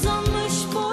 uzanmış boy.